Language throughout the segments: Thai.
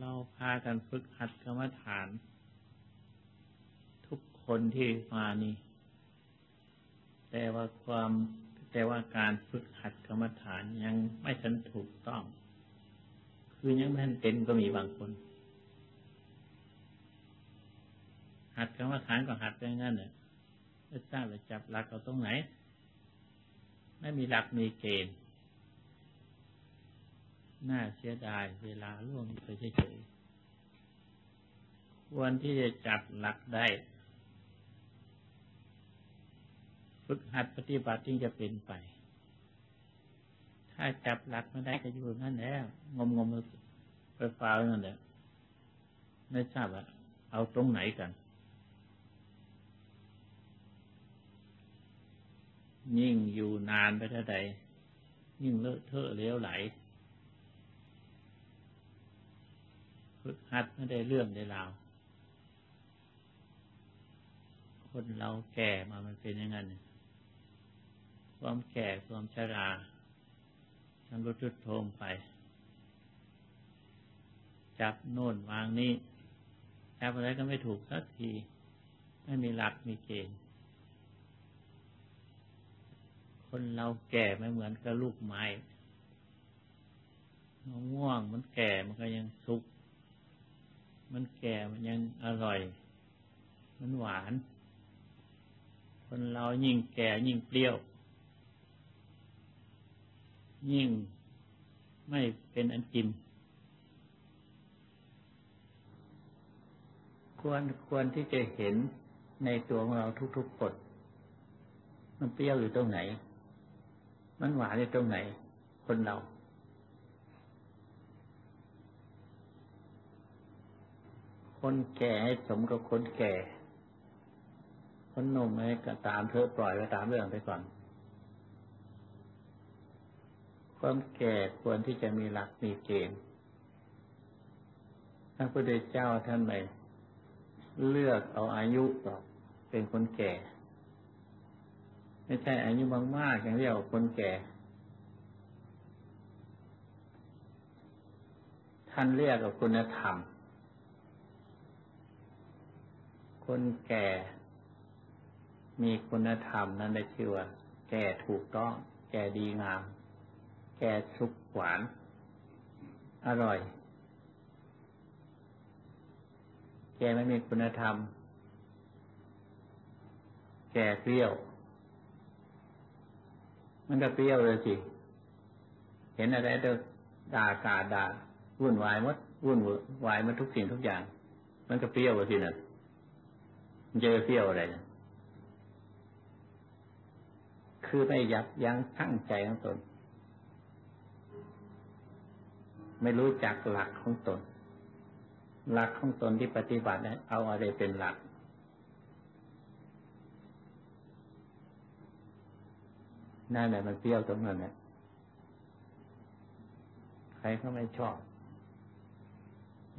เราพากันฝึกหัดกรรมฐาน ทุกคนที่มานี่ แต่ว่าความแต่ว่าการฝึกหัดกรรมฐานยังไม่ทันถูกต้อง คือยังไม่ทันเป็นก็มีบางคน หัดกรรมฐานก็หัดไปงั้นเนี่ยไม่ทราบว่าจับหลักเอาตรงไหน ไม่มีหลักมีเกณฑ์ น่าเสียดายเวลาล่วงไปเฉยๆควรที่จะจับหลักได้ ฝึกหัดปฏิบัติจึงจะเป็นไป ถ้าจับหลักไม่ได้ก็อยู่นั่นแล้วงมงมไปฟ้านั่นแหละไม่ทราบว่าเอาตรงไหนกัน ยิ่งอยู่นานไปเท่าใดยิ่งเลอะเทอะเลี้ยวไหล ฝึกหัดไม่ได้เรื่องได้ราวคนเราแก่มามันเป็นอย่างนั้นความแก่ความชราทำรถทุดโทมไป จับโน่นวางนี้จับอะไรก็ไม่ถูกสักที ไม่มีหลักมีเกณฑ์คนเราแก่ไม่เหมือนกับลูกไม้มะม่วงมันแก่มันก็ยังสุก มันแก่มันยังอร่อย มันหวาน คนเรายิ่งแก่ยิ่งเปรี้ยว ยิ่งไม่เป็นอันกิน ควรควรที่จะเห็นในตัวของเราทุกๆคนมันเปรี้ยวอยู่ตรงไหน มันหวานอยู่ตรงไหน คนเรา คนแก่ให้สมกับคนแก่ คนหนุ่มให้ก็ตามเธอปล่อยก็ตามเรื่องไปก่อน ความแก่ควรที่จะมีหลักมีเกณฑ์พระพุทธเจ้าท่านไม่เลือกเอาอายุหรอกเป็นคนแก่ ไม่ใช่อายุมากๆอย่างเรียกว่าคนแก่ ท่านเรียกว่าคุณธรรม คนแก่ มีคุณธรรมนั้นได้ชื่อว่าแก่ถูกต้อง แก่ดีงาม แก่สุกหวาน อร่อย แก่ไม่มีคุณธรรม แก่เปรี้ยว มันก็เปรี้ยวเลยสิ เห็นอะไรเดด่ากาด่าวุ่นวายมดวุ่นวายมาทุกสิ่งทุกอย่าง มันก็เปรี้ยวเลยสินะมั นจะเปี้ยวอะไรนะคือไม่ยับยั้งทั้งใจของตน ไม่รู้จักหลักของตน หลักของตนที่ปฏิบัตินเอาอะไรเป็นหลัก นั่นแหละมันเปรี้ยวตรงนั้นแหละใครก็ไม่ชอบ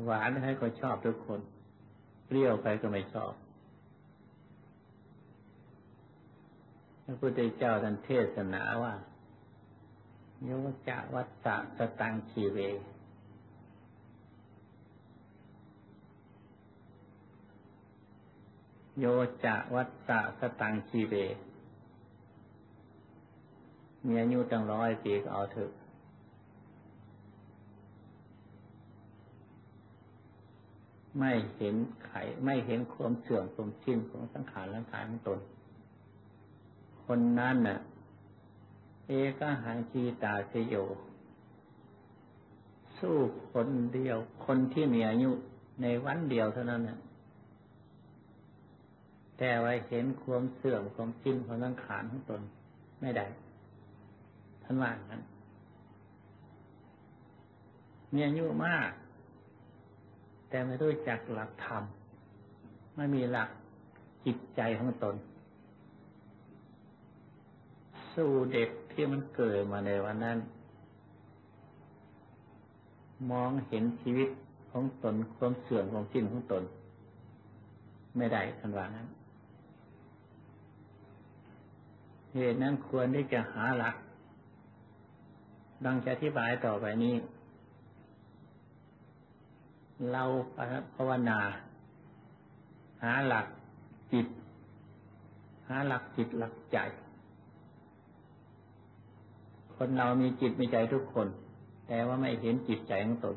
หวานใครก็ชอบทุกคน เปรี้ยวใครก็ไม่ชอบพ ระพุทธเจ้าท่านเทศนาว่าโยจะวัตตะสตังชีเว โยจะวัตตะสตังชีเว มีอายุตั้งร้อยปีก็เอาเถอะไม่เห็นไขไม่เห็นความเสื่อมความชิ้นของสังขารร่างกายของตน คนนั้นน่ะ เอกหังชีตาสโย สู้คนเดียว คนที่มีอายุในวันเดียวเท่านั้นน่ะ แต่ไว้เห็นความเสื่อมความจิ้นของสังขารของตนไม่ได้ท่านว่างั้นมีอายุมาก แต่ไม่รู้จักหลักธรรมไม่มีหลักจิตใจของตน สู้เด็กที่มันเกิดมาในวันนั้น มองเห็นชีวิตของตนความเสื่อมของจินของตน ไม่ได้ทันว่านั้นเหตุนั้นควรที่จะหาหลัก ดังจะอธิบายต่อไปนี้ เราภาวนา หาหลักจิต หาหลักจิตหลักใจ คนเรามีจิตมีใจทุกคน แต่ว่าไม่เห็นจิตใจของตน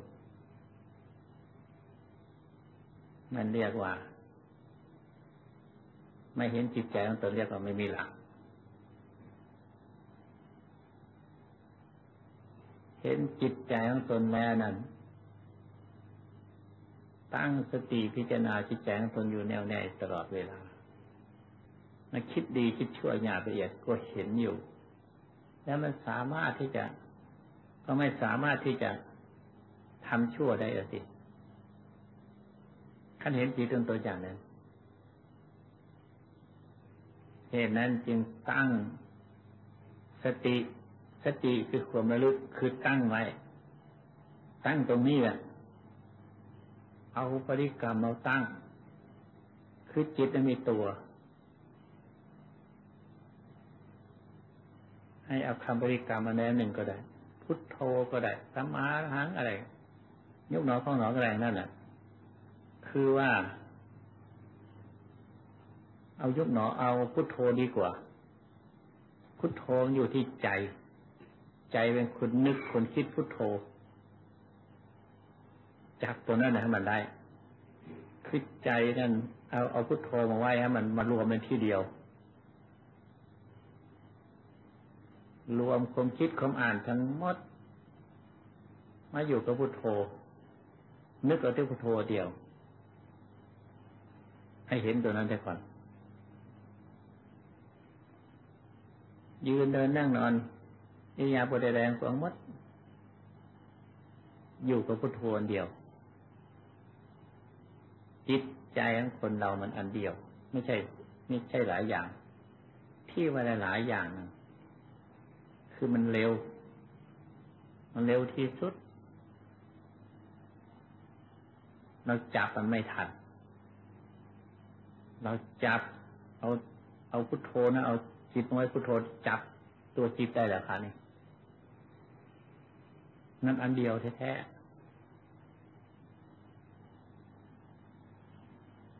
มันเรียกว่า ไม่เห็นจิตใจของตนเรียกว่าไม่มีหลัก เห็นจิตใจของตนแล้วนั้น ตั้งสติพิจารณาจิตใจของตนอยู่แน่วแน่ตลอดเวลามันคิดดีคิดชั่วหยาบละเอียดก็เห็นอยู่ แล้วมันสามารถที่จะ ก็ไม่สามารถที่จะทำชั่วได้สิขั้นเห็นจิตตนตัวอย่างนั้นเหตุนั้นจึงตั้งสติ สติคือความระลึกคือตั้งไว้ ตั้งตรงนี้แหละเอาปริกรรมมาตั้ง คือจิตมีตัว ให้เอาคำบริกรรมมาแน่หนึ่งก็ได้ พุทโธก็ได้สัมมาหังอะไรยกหนอข้องหนออะไรนั่นแหละคือว่า เอายกหนอเอาพุทโธดีกว่า พุทโธอยู่ที่ใจ ใจเป็นคนนึกคนคิดพุทโธจับตัวนั้นให้มันได้คือใจนั่นเอาเอาพุทโธมาไว้ให้มันมารวมเป็นที่เดียว รวมความคิดความอ่านทั้งหมด มาอยู่กับพุทโธ นึกเอาที่พุทโธเดียว ให้เห็นตัวนั้นได้ก่อน ยืนเดินนั่งนอนอิยาบดแรงสองมด อยู่กับพุทโธเดียว จิตใจของคนเรามันอันเดียว ไม่ใช่ ไม่ใช่หลายอย่าง ที่ว่าหลายอย่างนึง คือมันเร็ว มันเร็วที่สุด เราจับมันไม่ทัน เราจับ เอาเอาพุทโธนะเอาจิตไว้พุทโธจับตัวจิตได้แล้วคะนี่นั่นอันเดียวแท้ๆ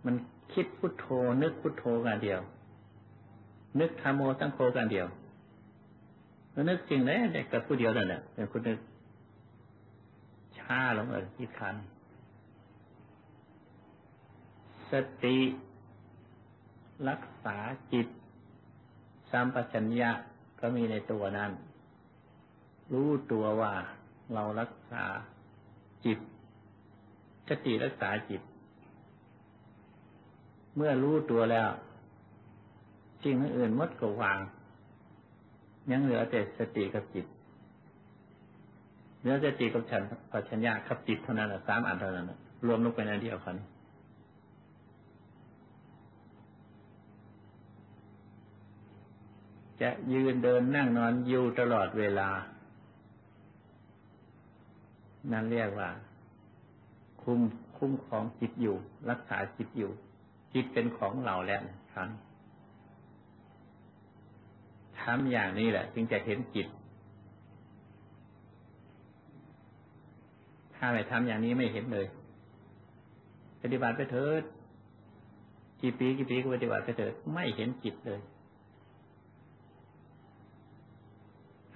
มันคิดพุทโธ นึกพุทโธกันเดียว นึกธรรมโมตั้งโคกันเดียว แล้วนึกจริงเลยเด็กกับผู้เดียวนั่นแหละเป็นคนนึกช้าลงเลยอีกครั้งสติ รักษาจิตสัมปชัญญะก็มีในตัวนั้น รู้ตัวว่าเรารักษาจิตสติรักษาจิต เมื่อรู้ตัวแล้วสิ่งอื่นมดก็วาง ยังเหลือแต่สติกับจิตเหลือสติกับฉันปัญญากับจิตเท่านั้นสามอันเท่านั้นรวมลงไปในเดียวกันจะยืนเดินนั่งนอนอยู่ตลอดเวลา นั่นเรียกว่า คุมคุ้มของจิตอยู่ รักษาจิตอยู่ จิตเป็นของเราแล้วครับ ทำอย่างนี้แหละ จึงจะเห็นจิต ถ้าไม่ทำอย่างนี้ไม่เห็นเลย ปฏิบัติไปเถิดกี่ปีกี่ปีก็ปฏิบัติไปเถิดไม่เห็นจิตเลย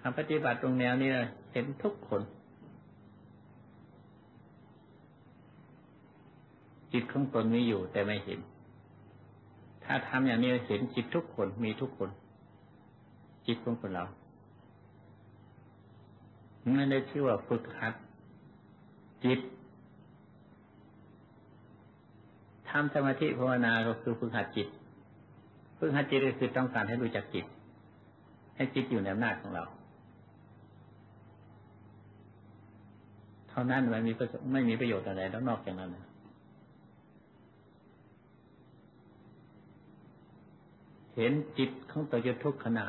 ทำปฏิบัติตรงแนวนี้เห็นทุกคน จิตของตนมีอยู่แต่ไม่เห็น ถ้าทำอย่างนี้เห็นจิตทุกคนมีทุกคน จิตของคนเรานั่นได้ชื่อว่าฝึกหัด จิตทำสมาธิภาวนาก็คือฝึกหัดจิตฝึกหัดจิตก็คือต้องการให้รู้จักจิต ให้จิตอยู่ในอำนาจของเรา เท่านั้นมันมีไม่มีประโยชน์อะไรแล้วนอกจากนั้นนะเห็นจิตของตัวจะทุกขณะ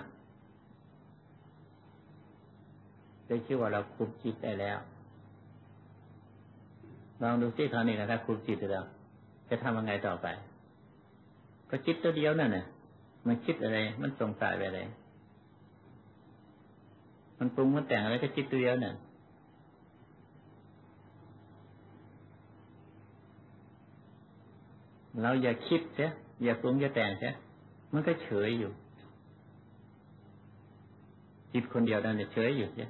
ได้ชื่อว่าเราคุมจิตได้แล้วลองดูซิคราวนี้นะถ้าคุมจิตแล้วจะทำยังไงต่อไป ก็จิตตัวเดียวนั่นน่ะ มันคิดอะไร มันสงสัยไปอะไรมันปรุงมันแต่งอะไรก็จิตตัวเดียวนั่นเราอย่าคิดเสียอย่าปรุงอย่าแต่งเสียมันก็เฉยอยู่จิตคนเดียวนั่นเฉยอยู่เสีย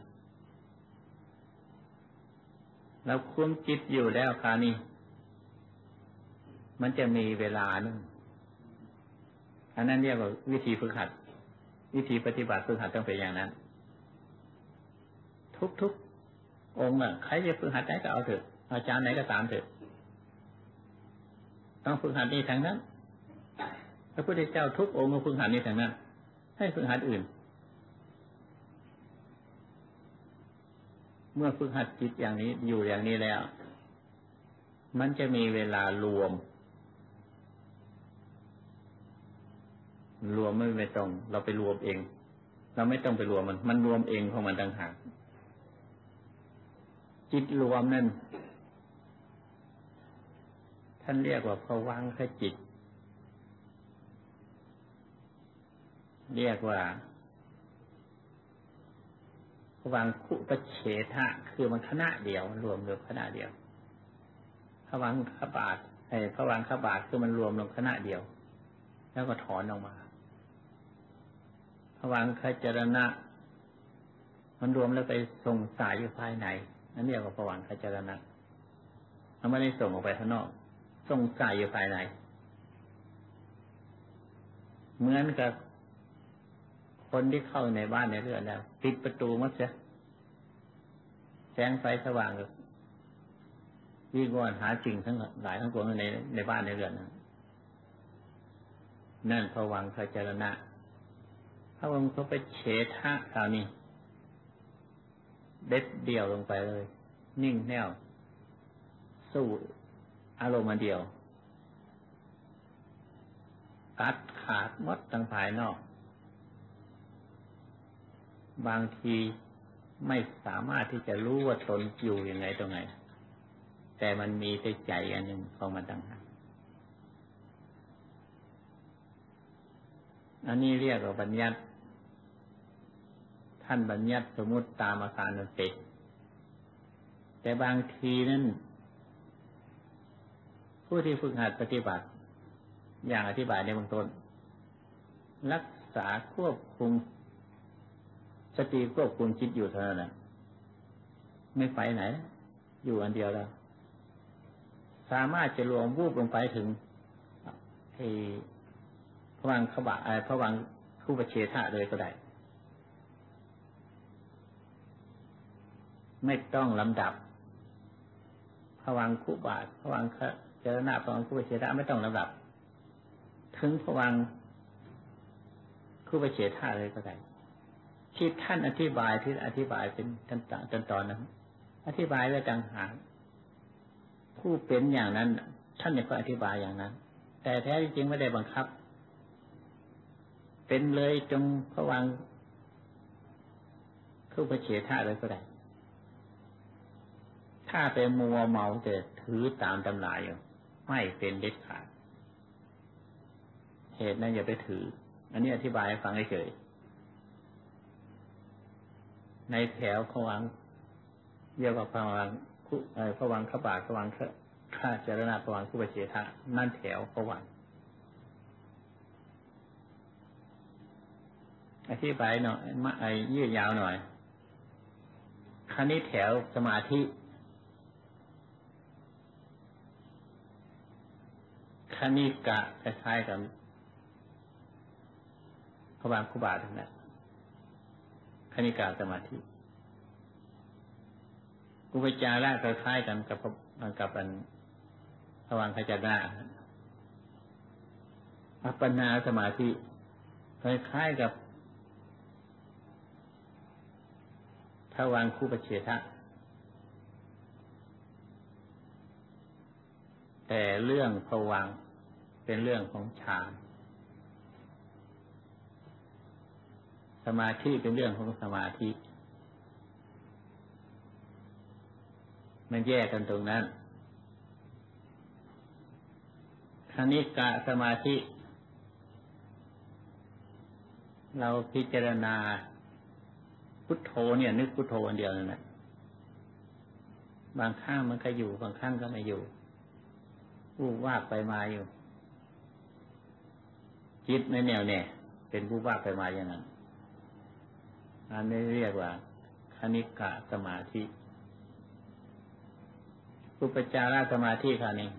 เราคุมจิตอยู่แล้วคราวนี้ มันจะมีเวลานึงอันนั้นเรียกว่าวิธีฝึกหัด วิธีปฏิบัติฝึกหัดต้องเป็นอย่างนั้น ทุกๆองค์อะใครจะฝึกหัดไหนก็เอาเถอะอาจารย์ไหนก็ตามเถอะ ต้องฝึกหัดนี้ทางนั้นพระพุทธเจ้าทุกองค์ก็ฝึกหัดนี้ทางนั้น ให้ฝึกหัดอื่น เมื่อฝึกหัดจิตอย่างนี้อยู่อย่างนี้แล้ว มันจะมีเวลารวม รวมไม่ไม่ต้อง เราไปรวมเอง เราไม่ต้องไปรวมมัน มันรวมเองของมันต่างหากจิตรวมนั่นท่านเรียกว่าภวังคจิต เรียกว่า วังคุปเฉทะคือมันคณะเดียว รวมรวมคณะเดียวภวังขบาทไอ้ภวังขบาทคือมันรวมลงคณะเดียว แล้วก็ถอนออกมาภวังคจรณะ มันรวมแล้วไปส่งสายอยู่ภายในนั่นเรียกว่าภวังคจรณะมันไม่ได้ส่งออกไปข้างนอกทรงใจอยู่ภายใน เหมือนกับ คนที่เข้าในบ้านในเรือนแล้วปิดประตูมัดเสียแสงไฟสว่างกวิ่งวนหาสิ่งทั้งหลายทั้งปวงในในบ้านในเรือนนั้นนั่นพวังพระเจรณะพระองค์เขาไปเฉทะคราวนี้เด็ดเดี่ยวลงไปเลย นิ่งแน่วสู้อารมณ์เดียวตัดขาดมดทางภายนอก บางทีไม่สามารถที่จะรู้ว่าตนอยู่ยังไงตรงไหน แต่มันมีใจใจอันหนึ่งของมันต่างหากอันนี้เรียกว่าบัญญัติ ท่านบัญญัติสมมติตามอาการนันเป็นแต่บางทีนั้นผู้ที่ฝึกหัดปฏิบัติ อย่างอธิบายในเบื้องต้น รักษาควบคุม สติควบคุมจิตอยู่เท่านั้นไม่ไปไหน อยู่อันเดียวแล้ว สามารถจะรวมวูบลงไปถึงไอ้พวังขบะไอ้พวังคู่ประเชษฐะเลยก็ได้ ไม่ต้องลำดับพวังคุบาทพวังเจรณาของคู่ปเฉทะไม่ต้องลำดับ ถึงพวังคู่ปเฉทะเลยก็ได้ ที่ท่านอธิบายที่อธิบายเป็นตอนตอนตอนนั้น อธิบายไว้ต่างหากผู้เป็นอย่างนั้น ท่านก็อธิบายอย่างนั้น แต่แท้จริงไม่ได้บังคับ เป็นเลยจงพวังคู่ปเฉทะเลยก็ได้ถ้าเป็นมัวเมาจะถือตามตำราอยู่ไม่เป็นเด็ดขาด เหตุนั้นอย่าไปถือ อันนี้อธิบายให้ฟังเฉย ในแถวขวังเรียกว่าพวังคุพวังขบาทพวังข้าเจรณาพวังคุปเฉทะนั่นแถวขวังอธิบายหน่อยมาไอ้ยืดยาวหน่อยครั้นี้แถวสมาธิคณิกะคล้ายๆกับพระบางคุบาทั้งนั้น คณิกาสมาธิอุปจาระคล้ายๆกันกับกับอันพวังขจาระอัปปนาสมาธิคล้ายๆกับทวังคู่ปเฉทะแต่เรื่องผวังเป็นเรื่องของฌาน สมาธิเป็นเรื่องของสมาธิ มันแยกกันตรงนั้นคณิกะสมาธิ เราพิจารณาพุทโธเนี่ย นึกพุทโธอันเดียวนั่นแหละบางข้างมันก็อยู่ บางข้างก็ไม่อยู่วูบว่าไปมาอยู่ จิตในแนวเนี่ยเป็นผู้ว่าไปมาอย่างนั้น อันนี้เรียกว่าคณิกะสมาธิอุปจารสมาธิค่ะนี่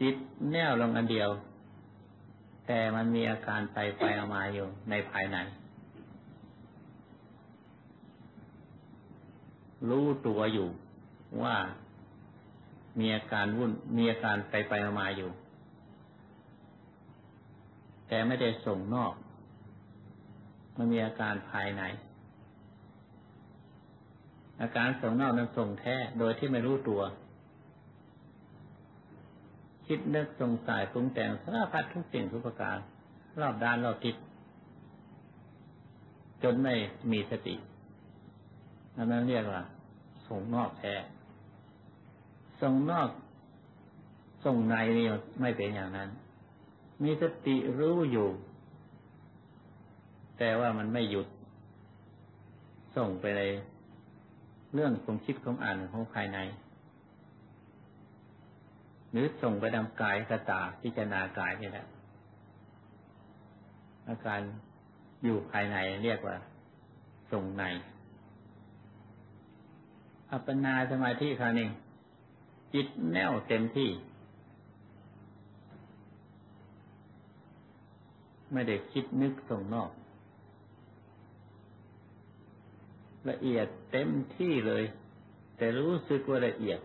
จิตแน่วลงอันเดียว แต่มันมีอาการไปไปออกมาอยู่ในภายใน รู้ตัวอยู่ว่ามีอาการวุ่นมีอาการไปไปออกมาอยู่ แต่ไม่ได้ส่งนอก มันมีอาการภายใน อาการส่งนอกนั้นส่งแท้ โดยที่ไม่รู้ตัว คิดนึกสงสัยปรุงแต่งสารพัดทุกสิ่งทุกประการ รอบด้านรอบทิศจนไม่มีสติอันนั้นเรียกว่า ส่งนอกแท้ส่งนอก ส่งในนี่ไม่เป็นอย่างนั้น มีสติรู้อยู่ แต่ว่ามันไม่หยุด ส่งไปเลย เรื่องความคิดความอ่านของภายใน หรือส่งไปดำกายกระตาพิจารณากายนี่แหละอาการอยู่ภายในเรียกว่าส่งใน อัปปนาสมาธิครานี้จิตแน่วเต็มที่ ไม่ได้คิดนึกส่งนอก ละเอียดเต็มที่เลย แต่รู้สึกว่าละเอียด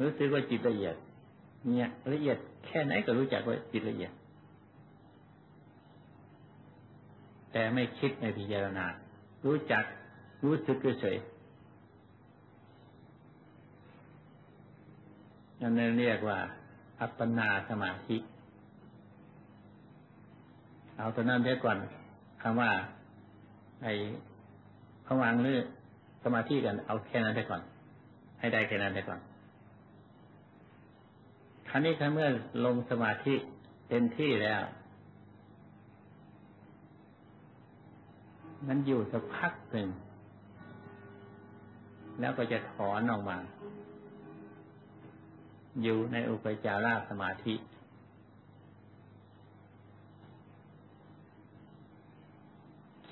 รู้สึกว่าจิตละเอียด เนี่ยละเอียดแค่ไหนก็รู้จักว่าจิตละเอียด แต่ไม่คิดไม่พิจารณา รู้จักรู้สึกเฉยนั่นเรียกว่า อัปปนาสมาธิ เอาตัวนั้นเดียวก่อนคำว่า ไอ้ผวังหรือสมาธิกันเอาแค่นั้นได้ก่อน ให้ได้แค่นั้นได้ก่อนครั้นี้ถ้าเมื่อลงสมาธิเต็มที่แล้ว มันอยู่สักพักหนึ่ง แล้วก็จะถอนออกมา อยู่ในอุปจาระสมาธิ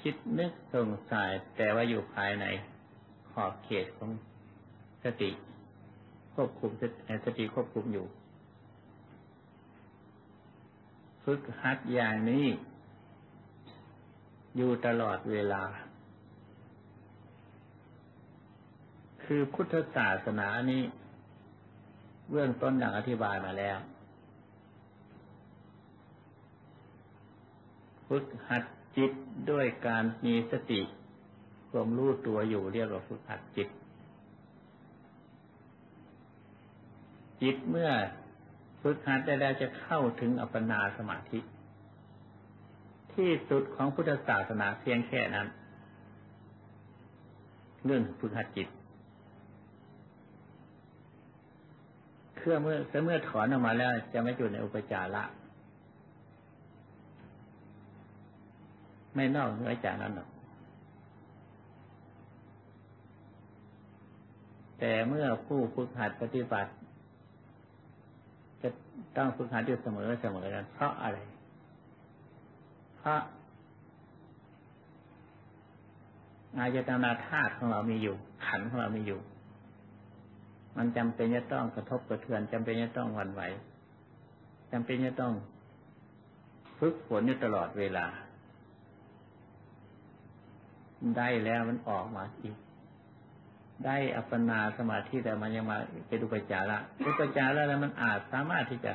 คิดนึกสงสัยแต่ว่าอยู่ภายในขอบเขตของสติ ควบคุมสติควบคุมอยู่ ฝึกหัดอย่างนี้ อยู่ตลอดเวลา คือพุทธศาสนานี้ เบื้องต้นดังอธิบายมาแล้ว ฝึกหัด จิตด้วยการมีสติความรู้ตัวอยู่เรียกว่าฝึกหัดจิต จิตเมื่อฝึกหัดได้แล้วจะเข้าถึงอัปปนาสมาธิ ที่สุดของพุทธศาสนาเพียงแค่นั้น เรื่องฝึกหัดจิตเครื่องเมื่อเมื่อถอนออกมาแล้วจะไม่อยู่ในอุปจาระ ไม่นอกเหนือจากนั้นหรอกแต่เมื่อผู้ฝึกหัดปฏิบัติ จะต้องฝึกหัดอยู่เสมอเสมอกันเพราะอะไร เพราะอายตนาธาตุของเรามีอยู่ ขันของเรามีอยู่ มันจำเป็นจะต้องกระทบกระเทือนจำเป็นจะต้องหวันไหวจำเป็นจะต้องฝึกฝนอยู่ตลอดเวลา ได้แล้วมันออกมาอีก ได้อัปปนาสมาธิแต่มันยังมาเป็นอุปจาระอุปจาระแล้วมันอาจสามารถที่จะ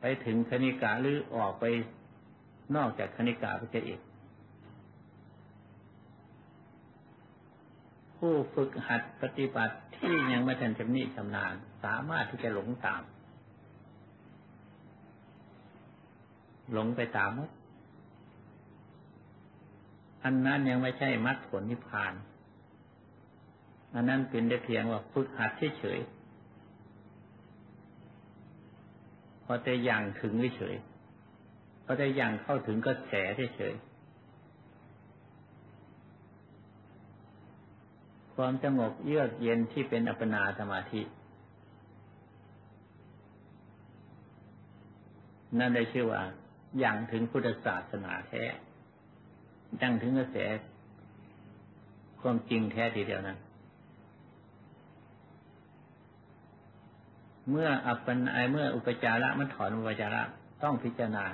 ไปถึงคณิกาหรือออกไปนอกจากคณิกาไปอีกผู้ฝึกหัดปฏิบัติที่ยังไม่ทันชำนิชำนาญสามารถที่จะหลงตาม หลงไปตาม อันนั้นยังไม่ใช่มรรคผลนิพพาน อันนั้นเป็นได้เพียงว่าฝึกหัดเฉยพอแต่ยังถึงเฉยพอแต่ยังเข้าถึงก็แสเฉยความสงบเยือกเย็นที่เป็นอัปปนาสมาธิ นั่นได้ชื่อว่าอย่างถึงพุทธศาสนาแท้ ยังถึงกระแสความจริงแท้ทีเดียวนั้น เมื่ออัปปนไอเมื่ออุปจาระมันถอนอุปจาระต้องพิจารณา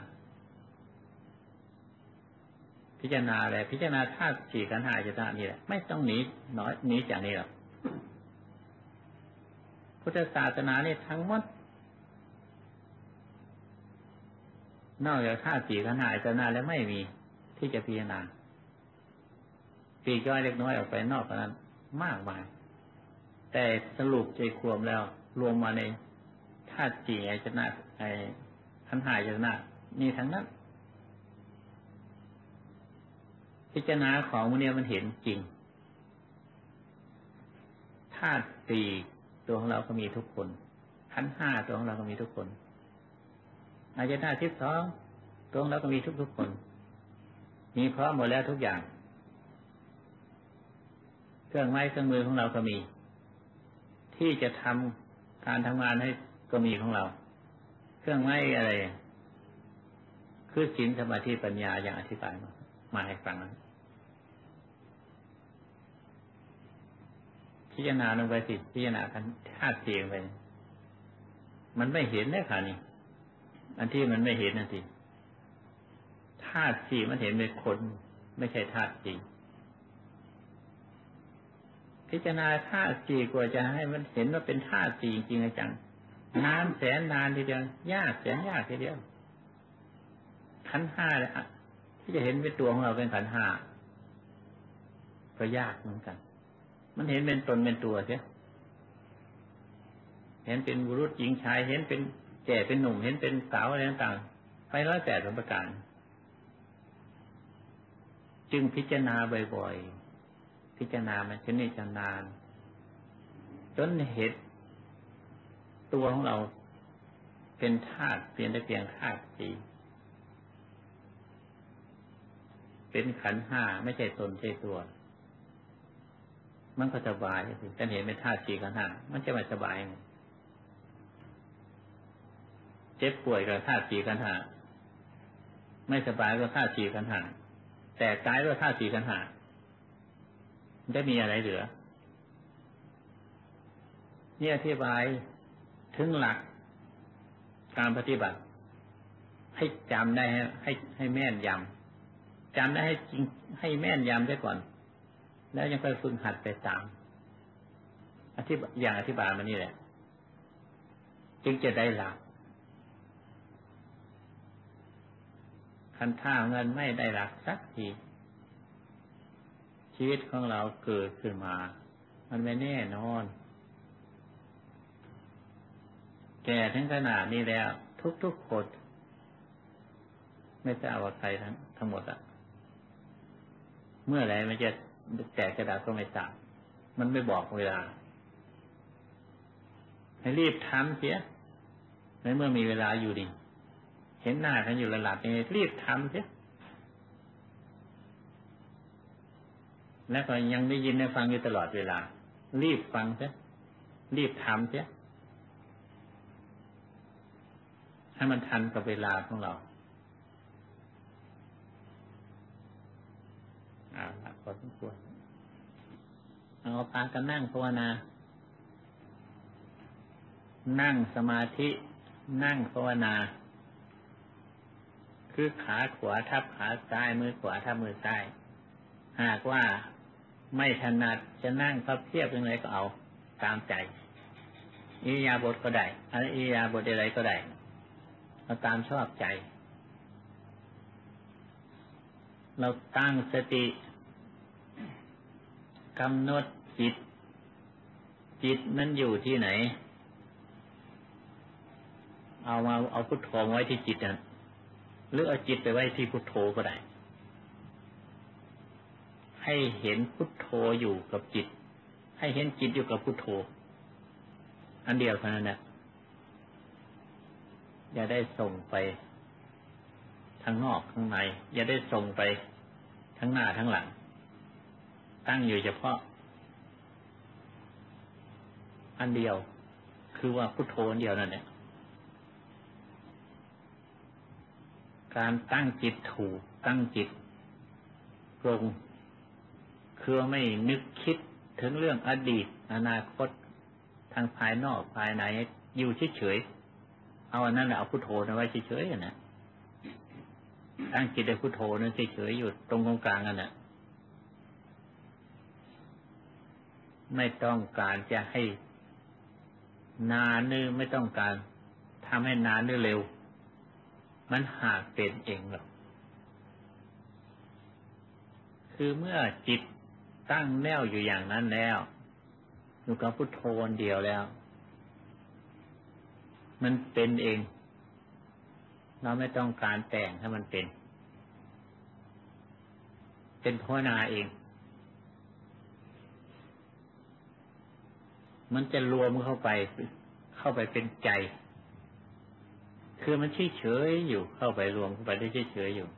พิจารณาอะไรพิจารณาธาตุสี่กันหายจะตานี่แหละ ไม่ต้องหนีน้อยหนีจากนี้หรอกพุทธศาสนาเนี่ยทั้งหมดนอกจากธาตุสี่ขันธ์หายจะนาแล้วไม่มี ที่จะพิจารณาปีก้อยเล็กน้อยออกไปนอกนั้น มากมาย แต่สรุปใจความแล้ว รวมมาในธาตุสี่ไอจนะไอขันหายจนะนี่ทั้งนั้น พิจารณาของมันเนี่ยมันเห็นจริงธาตุสี่ตัวของเราก็มีทุกคนขันห้าตัวของเราก็มีทุกคนอาจจะได้ทิพสองตัวของเราก็มีทุกทุกคน มีพร้อมหมดแล้วทุกอย่าง เครื่องไม้เครื่องมือของเราก็มี ที่จะทำการทำงานให้ก็มีของเรา เครื่องไม้อะไร คือศีลสมาธิปัญญาอย่างอธิบายมามาให้ฟังนั้นพิจารณาลงไปสิพิจารณากันธาตุเสียงไปมันไม่เห็นได้ค่ะนี่ อันที่มันไม่เห็นนั่นสิ ธาตุสี่มันเห็นเป็นคน ไม่ใช่ธาตุสี่พิจารณาธาตุสี่กว่าจะให้มันเห็นว่าเป็นธาตุสี่จริงๆจังนานแสนนานทีเดียวยากแสนยากทีเดียวขันห้าเลยที่จะเห็นเป็นตัวของเราเป็นขันห้าก็ยากเหมือนกัน มันเห็นเป็นตนเป็นตัวเสียเห็นเป็นบุรุษหญิงชายเห็นเป็นแก่เป็นหนุ่มเห็นเป็นสาวอะไรต่างๆไปร้อยแปดประการ จึงพิจารณาบ่อยๆ พิจารณามันชนิดนาน จนเห็นตัวของเราเป็นธาตุเพียงแต่เพียงธาตุสีเป็นขันห้าไม่ใช่ตนใช่ตัว มันก็สบายสิฉันเห็นเป็นธาตุสี่ขันห้ามันจะไม่สบายไงเจ็บป่วยกับธาตุสี่ขันห้าไม่สบายก็ธาตุสี่ขันห้า แต่กายก็ธาตุสี่ขันห้าจะมีอะไรเหลือ เนี่ยอธิบายถึงหลักการปฏิบัติ ให้จำได้ให้ให้ให้แม่นยำจำได้ให้จริงให้แม่นยำได้ก่อน แล้วยังไปฝึกหัดไปตามอธิบอย่างอธิบายมานี่แหละ จึงจะได้หลัก คันท่าเงินไม่ได้หลักสักที ชีวิตของเราเกิดขึ้นมา มันไม่แน่นอน แก่ถึงขนาดนี้แล้ว ทุกๆคน ไม่ทราบว่าใครทั้งทั้งหมดอะเมื่อไรมันจะแตกกระดาษก็ไม่ตามมันไม่บอกเวลา ให้รีบทำเสียในเมื่อมีเวลาอยู่ดี ห็นหน้ากันอยู่ระลับนี้รีบทำเสียแล้วก็ยังได้ยินได้ฟังอยู่ตลอดเวลา รีบฟังเสียรีบทำเสียให้มันทันกับเวลาของเราอ่าพอสมควรเอาพากันนั่งภาวนา นั่งสมาธิ นั่งภาวนา คือขาขวาทับขาซ้ายมือขวาทับมือซ้าย หากว่าไม่ถนัดจะนั่งพับเทียบยังไงก็เอาตามใจอิยาบทก็ได้อะไรอิยาบทอะไรก็ได้เอาตามชอบใจ เราตั้งสติกำหนดจิต จิตมันอยู่ที่ไหน เอามาเอาพุทโธไว้ที่จิตนะ หรือเอาจิตไปไว้ที่พุทโธก็ได้ ให้เห็นพุทโธอยู่กับจิต ให้เห็นจิตอยู่กับพุทโธ อันเดียวเท่านั้นนะอย่าได้ส่งไปทางนอกข้างใน อย่าได้ส่งไปทั้งหน้าทั้งหลัง ตั้งอยู่เฉพาะ อันเดียว คือว่าพุทโธอันเดียวนั่นแหละ การตั้งจิตถูก ตั้งจิตตรงคือไม่นึกคิดถึงเรื่องอดีต อนาคต ทางภายนอกภายในอยู่เฉยๆเอาอันนั้นเอาพุทโธนะไว้เฉยๆนะตั้งจิตในพุทโธนั้นเฉยๆอยู่ตรงกลางๆนั่นแหละไม่ต้องการจะให้นานนึไม่ต้องการทำให้นานหรือเร็ว มันหากเป็นเองหรอก คือเมื่อจิตตั้งแน่วอยู่อย่างนั้นแล้วอยู่กับพุทโธเดียวแล้ว มันเป็นเอง เราไม่ต้องการแต่งให้มันเป็น เป็นภาวนาเอง มันจะรวมเข้าไป เข้าไปเป็นใจ คือมันเฉยเฉยอยู่เข้าไปรวมเข้าไปได้เฉยเฉยอยู่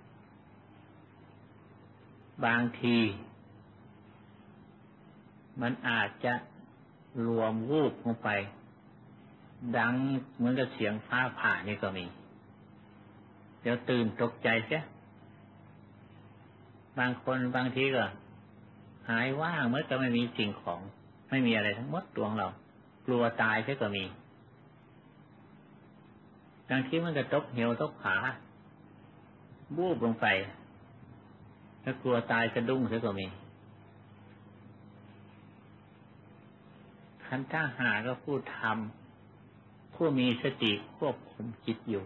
บางที มันอาจจะรวมวูบลงไป ดังเหมือนกับเสียงฟ้าผ่านี่ก็มี เดี๋ยวตื่นตกใจเสียบางคนบางทีก็หายว่างเมื่อจะไม่มีสิ่งของ ไม่มีอะไรทั้งหมดดวงเรา กลัวตายแค่ก็มี บางทีมันจะตกเหวตกขาบูบลงไป ถ้ากลัวตายจะดุ้งแค่ก็มีคันถ้าหาก็พูดทำผู้มีสติควบคุมจิตอยู่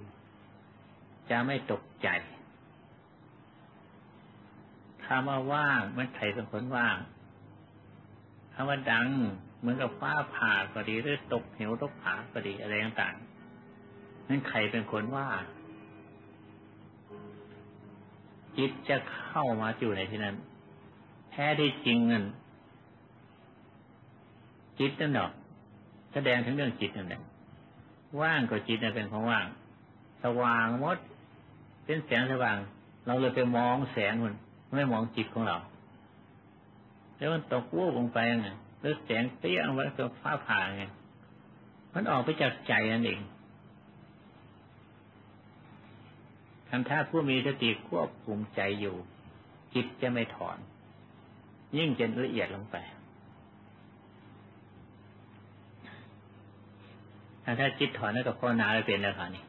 จะไม่ตกใจคำว่าว่างมันใครเป็นคนว่างคำว่าดัง เหมือนกับฟ้าผ่าก็ดีหรือตกเหวตกผาก็ดีอะไรต่างๆ นั่นใครเป็นคนว่า จิตจะเข้ามาอยู่ในที่นั้น แท้ที่จริงนั่นจิตนั่นหรอกแสดงถึงเรื่องจิตนั่นแหละว่างก็จิตนั่นเป็นของว่าง สว่างมด เป็นแสงสว่าง เราเลยไปมองแสงมันไม่มองจิตของเราแล้วมันตกวูบลงไปไงหรือแสงเตี้ยงไว้กับฟ้าผ่าไงมันออกไปจากใจนั่นเอง ทำท่าผู้มีสติควบคุมใจอยู่ จิตจะไม่ถอน ยิ่งจะละเอียดลงไปถ้าจิตถอนแล้วก็ภาวนาไปเป็นแล้วค่ะนี่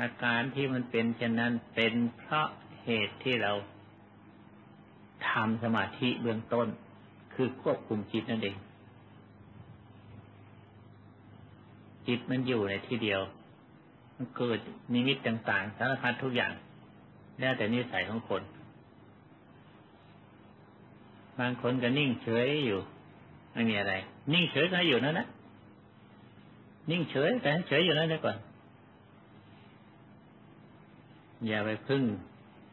อาการที่มันเป็นเช่นนั้นเป็นเพราะเหตุที่เราทำสมาธิเบื้องต้น คือควบคุมจิตนั่นเอง จิตมันอยู่ในที่เดียว เกิดนิมิตต่างๆสารพัดทุกอย่างแล้วแต่นิสัยของคน บางคนก็นิ่งเฉยอยู่ไม่มีอะไร นิ่งเฉยก็อยู่นั่นนะนิ่งเฉยแต่เฉยอยู่นั่นได้ก่อนอย่าไปพึ่ง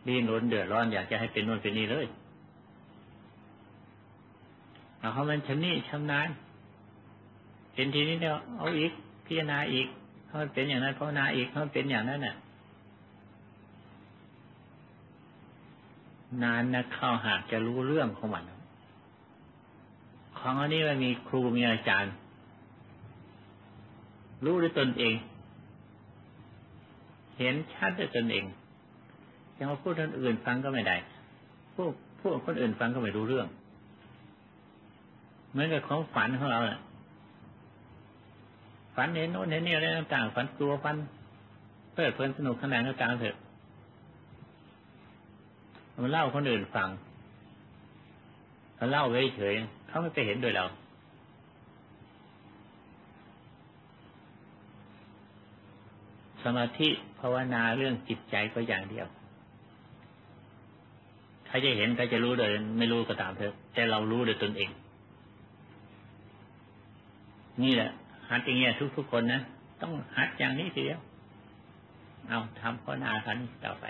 ดีนรนเดือดร้อนอยากจะให้เป็นนวนเป็นนี่เลยเอาเขามันชำนิชำนาญเห็นทีนี้เดียวเอาอีกพิจารณาอีก เขาเป็นอย่างนั้นภาวนาอีกเขาเป็นอย่างนั้นน่ะ นานนะเข้าหากจะรู้เรื่องของมันของอันนี้มันมีครูมีอาจารย์ รู้ด้วยตนเอง เห็นชัดด้วยตนเองยังมาพูดคนอื่นฟังก็ไม่ได้พูดพูดคนอื่นฟังก็ไม่รู้เรื่อง เหมือนกับของฝันของเราเนี่ย ฝันเห็นโน้นเห็นนี่อะไรต่างๆฝันกลัวฝันเพื่อเพลินสนุกขนาดต่างๆเถอะมันเล่าคนอื่นฟังเขาเล่าเฉยๆเขาไม่ไปเห็นโดยเราสมาธิภาวนาเรื่องจิตใจก็อย่างเดียวใครจะเห็นใครจะรู้โดยไม่รู้ก็ตามเถอะแต่เรารู้โดยตนเอง นี่แหละ หัดอย่างเงี้ยทุกๆคนนะ ต้องหัดอย่างนี้ทีเดียว เอาทำข้อนาคันต่อไป